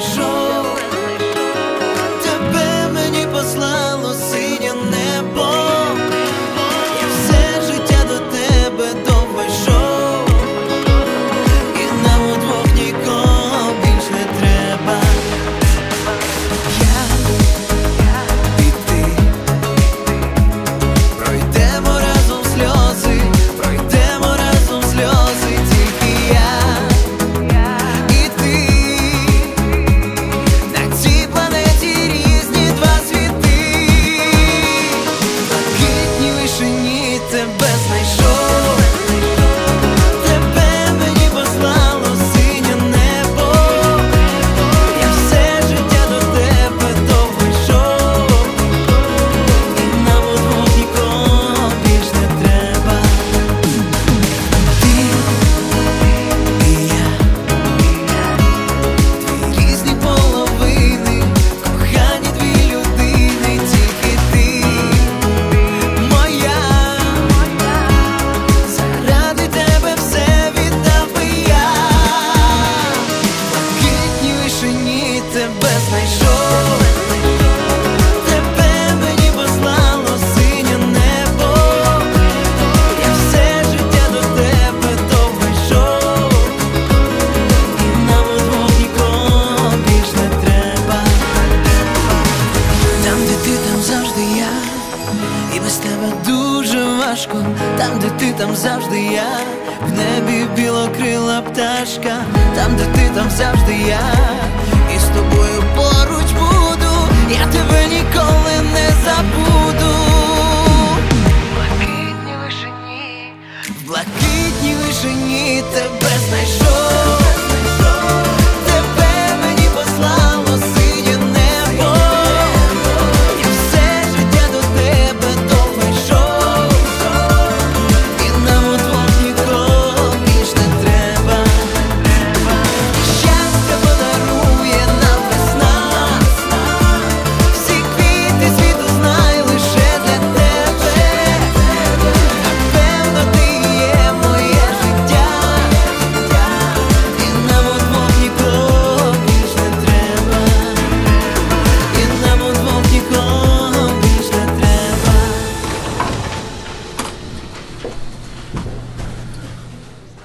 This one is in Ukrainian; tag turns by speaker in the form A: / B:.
A: знайшов, тебе мені послав. важко, там, де ти, там завжди я, в небі білокрила пташка, там, де ти, там завжди я, і з тобою поруч буду, я тебе ніколи не забуду. Блакитні вишені, вишині, в блакитній вишині тебе знайшов.